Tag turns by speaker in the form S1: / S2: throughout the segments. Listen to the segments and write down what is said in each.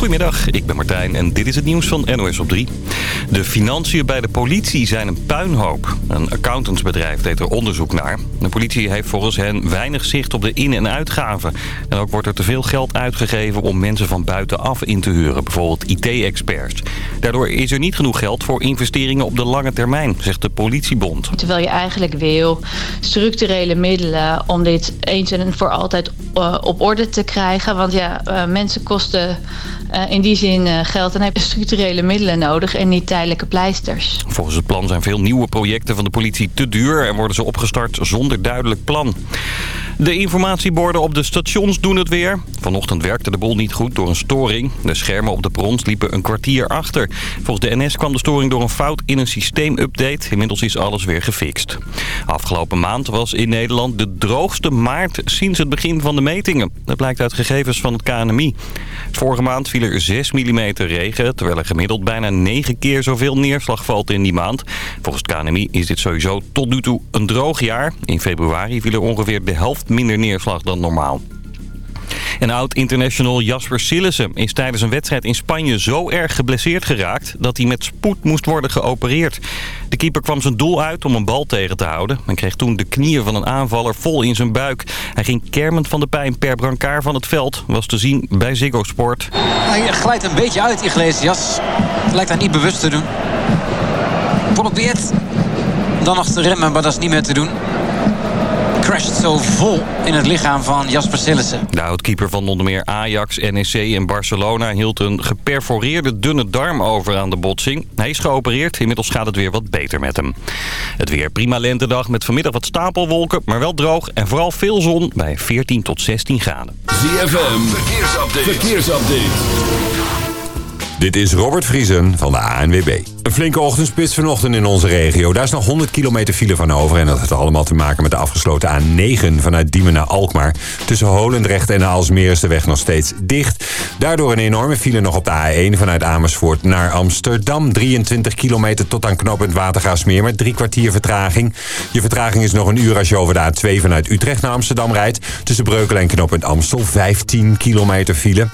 S1: Goedemiddag, ik ben Martijn en dit is het nieuws van NOS op 3. De financiën bij de politie zijn een puinhoop. Een accountantsbedrijf deed er onderzoek naar. De politie heeft volgens hen weinig zicht op de in- en uitgaven. En ook wordt er te veel geld uitgegeven om mensen van buitenaf in te huren. Bijvoorbeeld IT-experts. Daardoor is er niet genoeg geld voor investeringen op de lange termijn, zegt de politiebond.
S2: Terwijl je eigenlijk wil structurele middelen om dit eens en voor altijd uh, op orde te krijgen. Want ja, uh, mensen kosten uh, in die zin geld en hebben structurele middelen nodig en niet tijdelijke pleisters.
S1: Volgens het plan zijn veel nieuwe projecten van de politie te duur en worden ze opgestart zonder duidelijk plan. De informatieborden op de stations doen het weer. Vanochtend werkte de boel niet goed door een storing. De schermen op de brons liepen een kwartier achter. Volgens de NS kwam de storing door een fout in een systeemupdate. Inmiddels is alles weer gefixt. Afgelopen maand was in Nederland de droogste maart sinds het begin van de metingen. Dat blijkt uit gegevens van het KNMI. Vorige maand viel er 6 mm regen, terwijl er gemiddeld bijna 9 keer zoveel neerslag valt in die maand. Volgens het KNMI is dit sowieso tot nu toe een droog jaar. In februari viel er ongeveer de helft minder neerslag dan normaal. En oud-international Jasper Sillissen is tijdens een wedstrijd in Spanje zo erg geblesseerd geraakt dat hij met spoed moest worden geopereerd. De keeper kwam zijn doel uit om een bal tegen te houden en kreeg toen de knieën van een aanvaller vol in zijn buik. Hij ging kermend van de pijn per brancard van het veld, was te zien bij Ziggo Sport.
S3: Hij glijdt een beetje uit, Iglesias. Lijkt hij niet bewust te doen. Probeert dan nog te remmen, maar dat is niet meer te doen crasht zo vol in het lichaam van Jasper Sillissen.
S1: De oudkeeper van onder meer Ajax, NEC en Barcelona hield een geperforeerde dunne darm over aan de botsing. Hij is geopereerd, inmiddels gaat het weer wat beter met hem. Het weer prima lentedag met vanmiddag wat stapelwolken, maar wel droog en vooral veel zon bij 14 tot 16 graden.
S4: ZFM, verkeersupdate. verkeersupdate.
S5: Dit is Robert Vriesen van de ANWB. Een flinke ochtendspits vanochtend in onze regio. Daar is nog 100 kilometer file van over. En dat heeft allemaal te maken met de afgesloten A9 vanuit Diemen naar Alkmaar. Tussen Holendrecht en Aalsmeer is de weg nog steeds dicht. Daardoor een enorme file nog op de A1 vanuit Amersfoort naar Amsterdam. 23 kilometer tot aan knooppunt Watergaasmeer met drie kwartier vertraging. Je vertraging is nog een uur als je over de A2 vanuit Utrecht naar Amsterdam rijdt. Tussen Breukelen en knooppunt Amstel 15 kilometer file.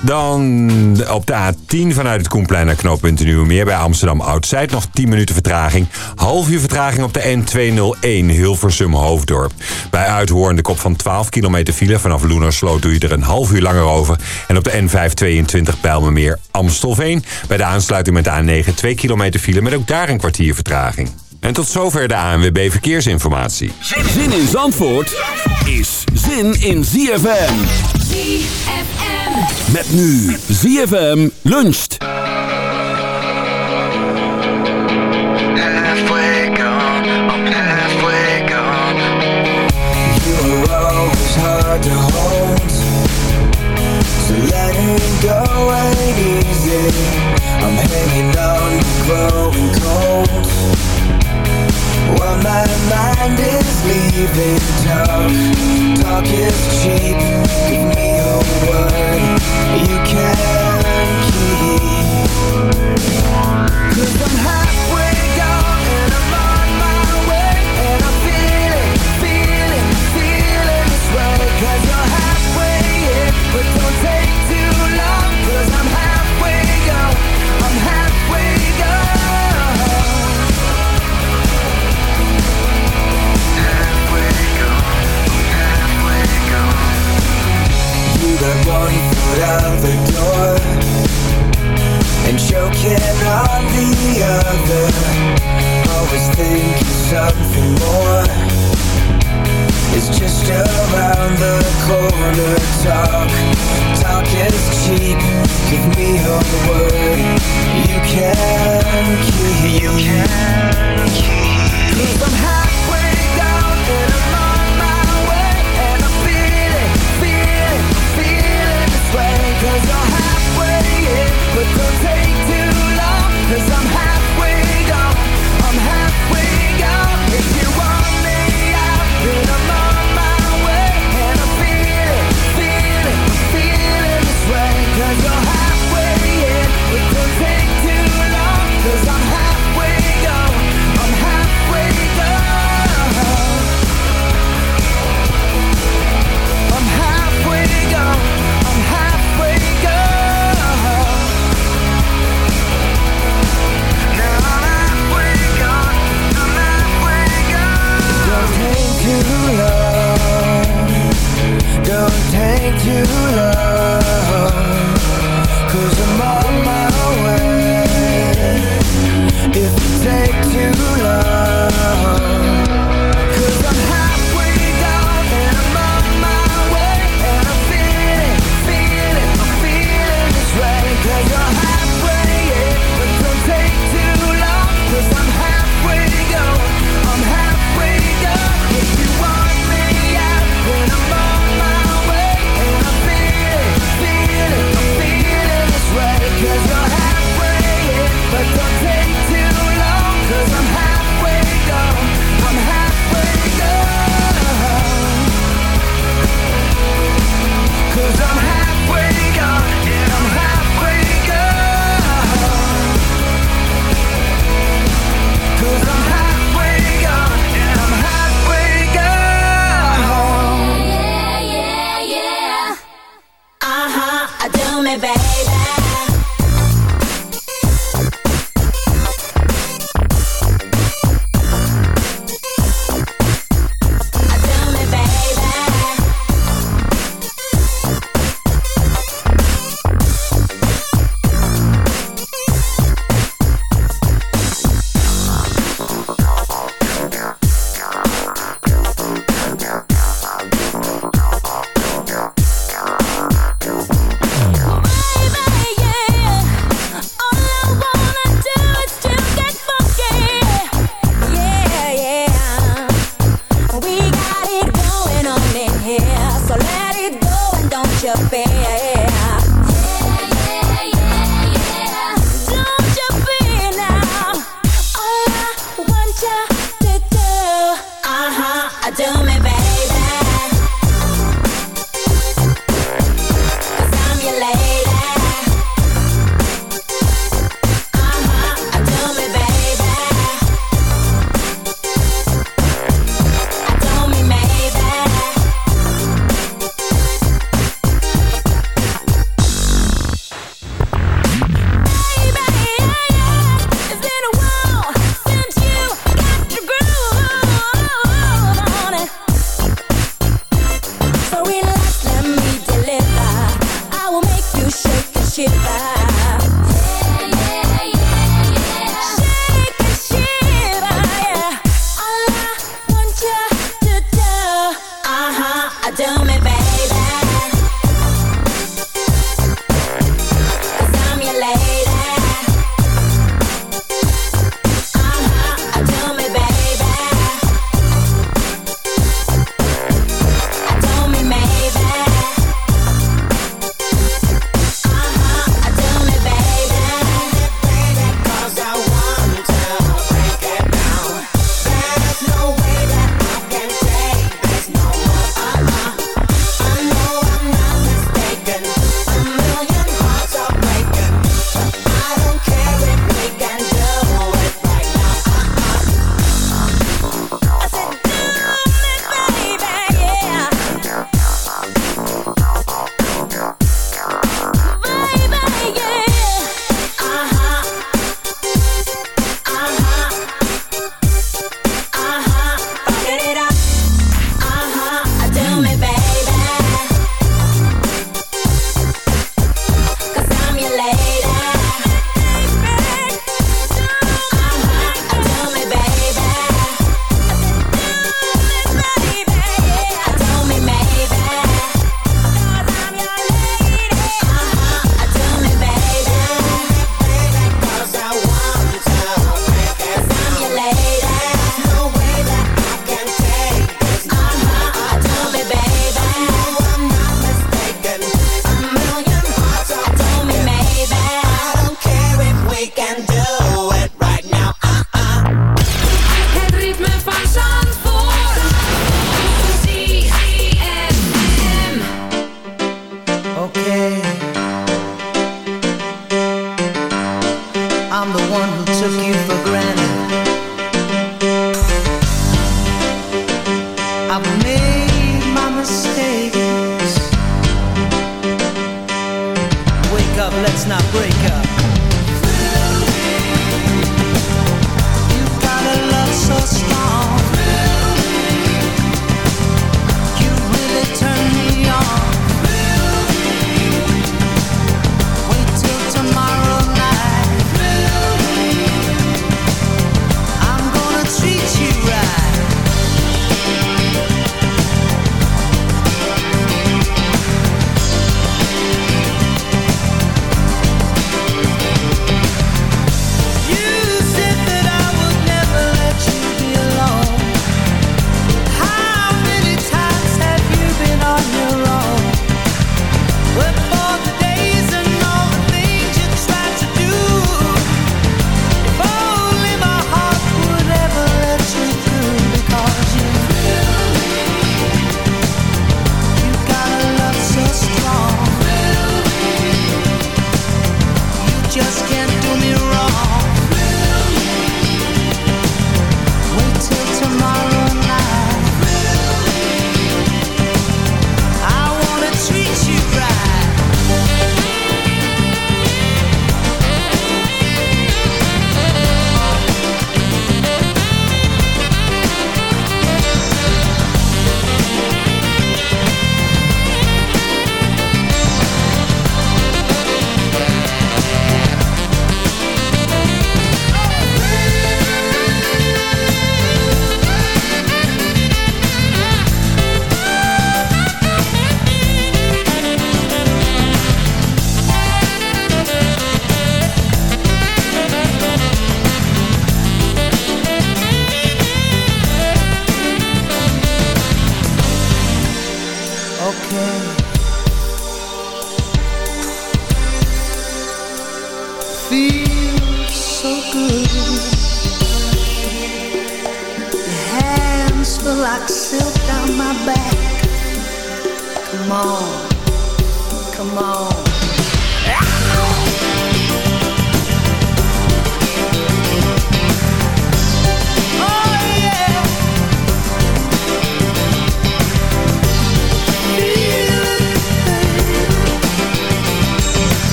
S5: Dan op de A10 vanuit het Koenplein naar knooppunt Nieuwemeer bij Amsterdam Oud-Zuid. Nog 10 minuten vertraging. Half uur vertraging op de N201 Hilversum Hoofddorp. Bij Uithoorn de kop van 12 kilometer file. Vanaf Loenersloot doe je er een half uur langer over. En op de N522 Bijlmermeer Amstelveen. Bij de aansluiting met de A9 2 kilometer file met ook daar een kwartier vertraging. En tot zover de ANWB Verkeersinformatie.
S4: Zin in Zandvoort is zin in ZFM.
S6: ZFM.
S4: Met nu ZFM luncht.
S7: To hold. So letting go ain't easy. I'm hanging on, to growing cold. While my mind is leaving talk Talk is cheap Give me a word You can keep Cause I'm halfway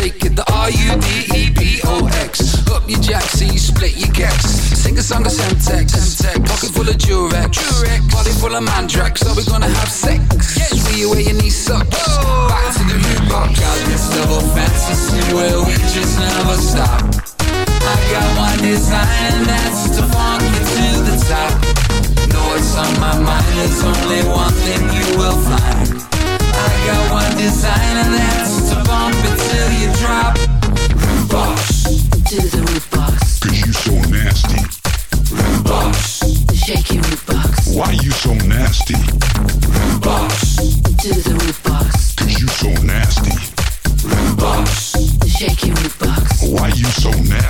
S8: take it. The R U D E B O X. Up your jack, so you split your gex. Sing a song of Semtex. Pocket full of Durex. Body full of Mandrax. Are we gonna have sex? Yes. See you where your knee sucks. Oh. Back to the Rudebox. Got this double fantasy where we just never stop. I got one design and that's to funk you to the top. Know what's on my mind, there's only one thing you will find. I got one design and that's to bump it till you drop. Rudebox,
S9: to the Rudebox,
S10: Cause you so nasty.
S8: Rudebox,
S9: shake your Rudebox
S10: Why you so nasty?
S8: Rudebox,
S9: to the Rudebox,
S10: Cause you so nasty.
S8: Rudebox.
S9: shake your Rudebox,
S10: Why you so nasty?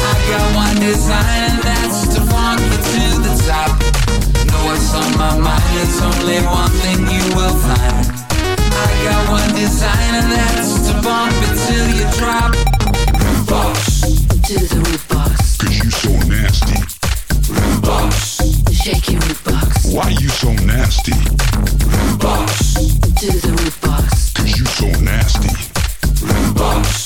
S8: I got one design and that's to funk you to the top. Know what's on my mind, there's only one thing you will find. I got one design and that's to bump it till you drop. Rudebox,
S9: to the Rudebox,
S10: Cause you so nasty.
S8: root box,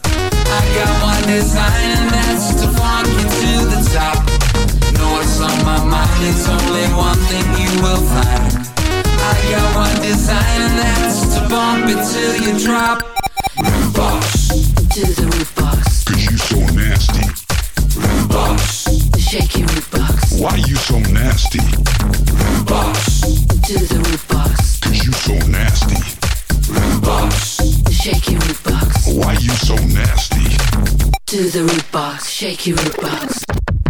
S8: I got one design and that's to funk you to the top. Know what's on my mind, it's only one thing you will find. I got one design and that's to bump it till you drop. Rudebox,
S9: to the Rudebox,
S10: Cause you so nasty.
S8: Rudebox,
S9: shake your Rudebox,
S10: Why you so nasty?
S8: Rudebox,
S9: to the Rudebox,
S10: Cause you so nasty.
S8: Rudebox.
S9: Shake your Rudebox,
S10: Why you so nasty?
S9: Do the Rudebox, shake your
S4: Rudebox.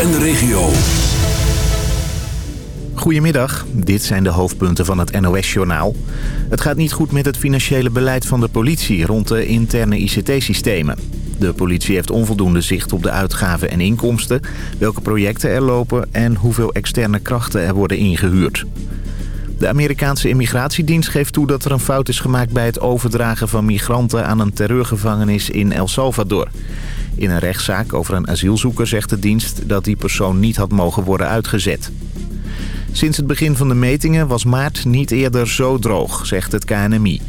S4: En de regio.
S11: Goedemiddag, dit zijn de hoofdpunten van het NOS-journaal. Het gaat niet goed met het financiële beleid van de politie rond de interne ICT-systemen. De politie heeft onvoldoende zicht op de uitgaven en inkomsten, welke projecten er lopen en hoeveel externe krachten er worden ingehuurd. De Amerikaanse immigratiedienst geeft toe dat er een fout is gemaakt bij het overdragen van migranten aan een terreurgevangenis in El Salvador. In een rechtszaak over een asielzoeker zegt de dienst dat die persoon niet had mogen worden uitgezet. Sinds het begin van de metingen was maart niet eerder zo droog, zegt het KNMI.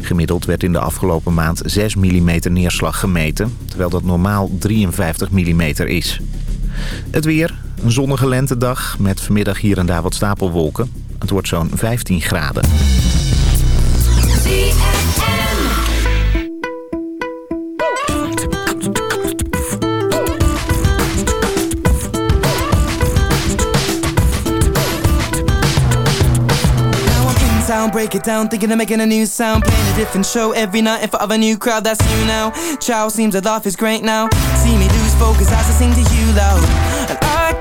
S11: Gemiddeld werd in de afgelopen maand 6 mm neerslag gemeten, terwijl dat normaal 53 mm is. Het weer, een zonnige lentedag met vanmiddag hier en daar wat stapelwolken. Het wordt zo'n 15 graden.
S12: Break it down, thinking of making a new sound. Playing a different show every night in front of a new crowd, that's you now. Chow seems to laugh is great now. See me lose focus as I sing to you loud.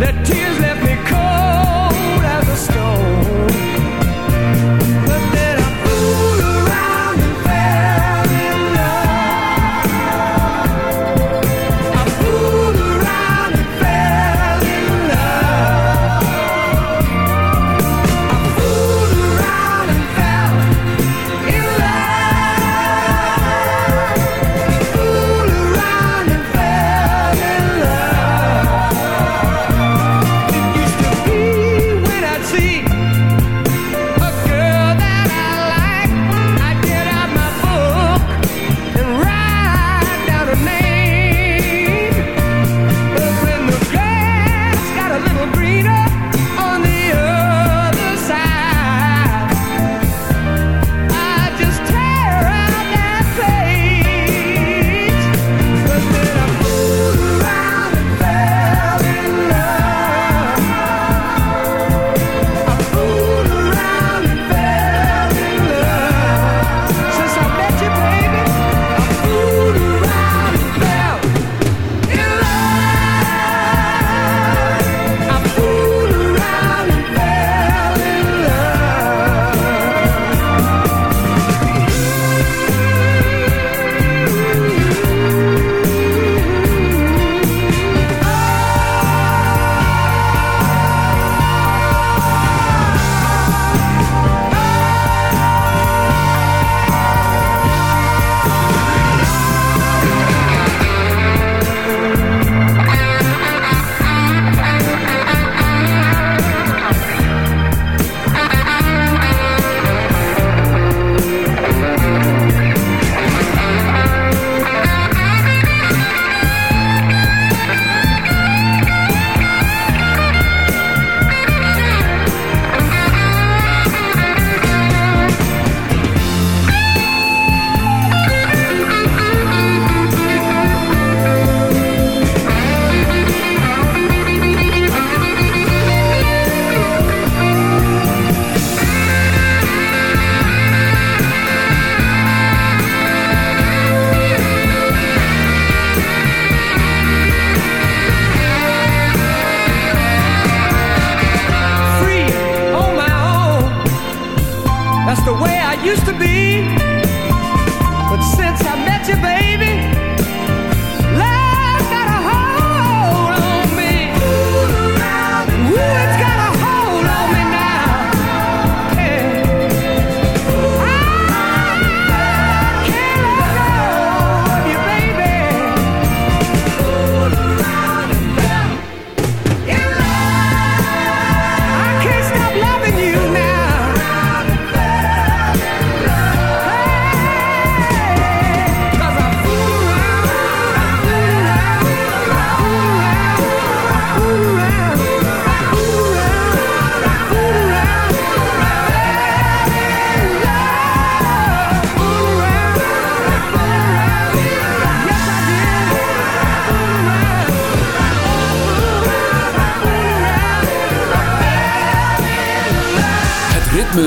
S13: that tears